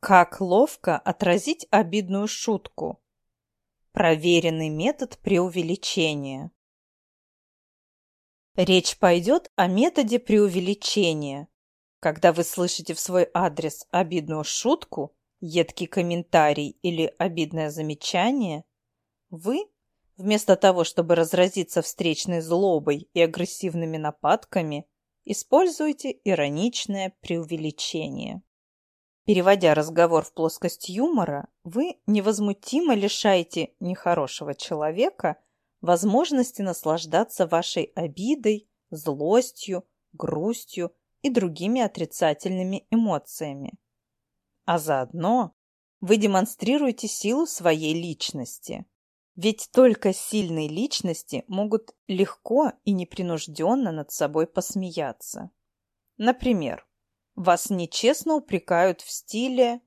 Как ловко отразить обидную шутку? Проверенный метод преувеличения. Речь пойдет о методе преувеличения. Когда вы слышите в свой адрес обидную шутку, едкий комментарий или обидное замечание, вы, вместо того, чтобы разразиться встречной злобой и агрессивными нападками, используете ироничное преувеличение. Переводя разговор в плоскость юмора, вы невозмутимо лишаете нехорошего человека возможности наслаждаться вашей обидой, злостью, грустью и другими отрицательными эмоциями. А заодно вы демонстрируете силу своей личности. Ведь только сильные личности могут легко и непринужденно над собой посмеяться. Например, вас нечестно упрекают в стиле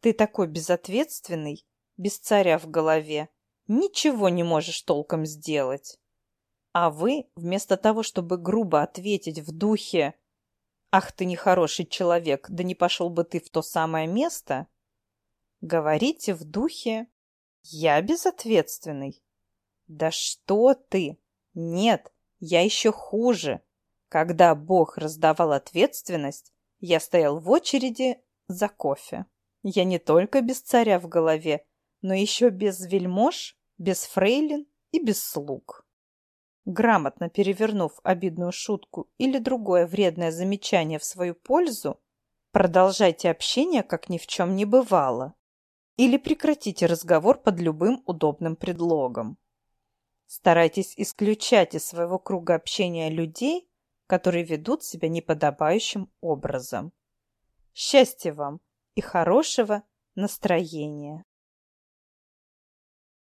«Ты такой безответственный, без царя в голове, ничего не можешь толком сделать». А вы, вместо того, чтобы грубо ответить в духе «Ах ты нехороший человек, да не пошел бы ты в то самое место», говорите в духе «Я безответственный». «Да что ты! Нет, я еще хуже. Когда Бог раздавал ответственность, я стоял в очереди за кофе. Я не только без царя в голове, но еще без вельмож, без фрейлин и без слуг. Грамотно перевернув обидную шутку или другое вредное замечание в свою пользу, продолжайте общение, как ни в чем не бывало. Или прекратите разговор под любым удобным предлогом. Старайтесь исключать из своего круга общения людей, которые ведут себя неподобающим образом. Счастья вам и хорошего настроения!